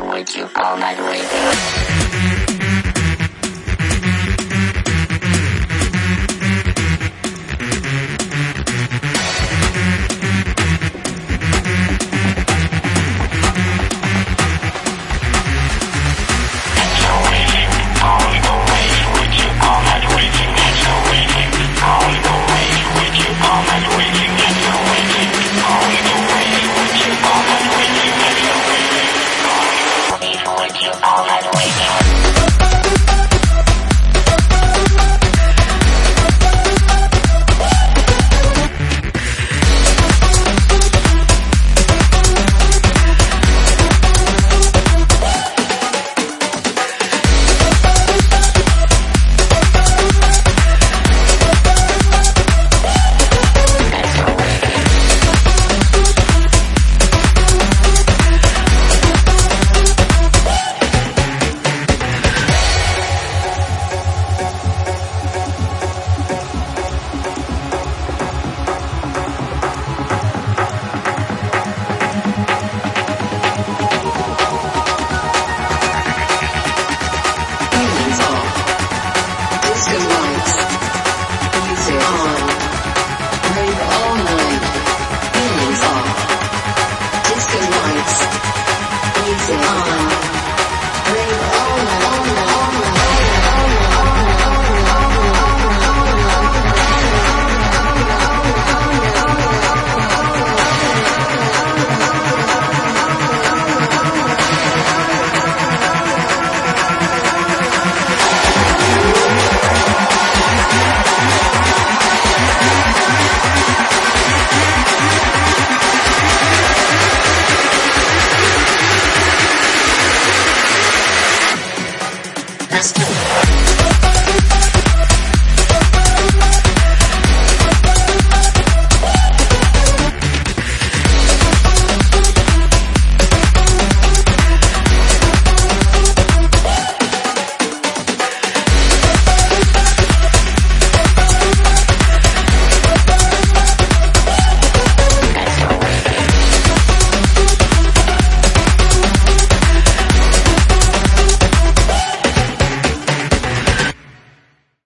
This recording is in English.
with you all night waiting. Oh.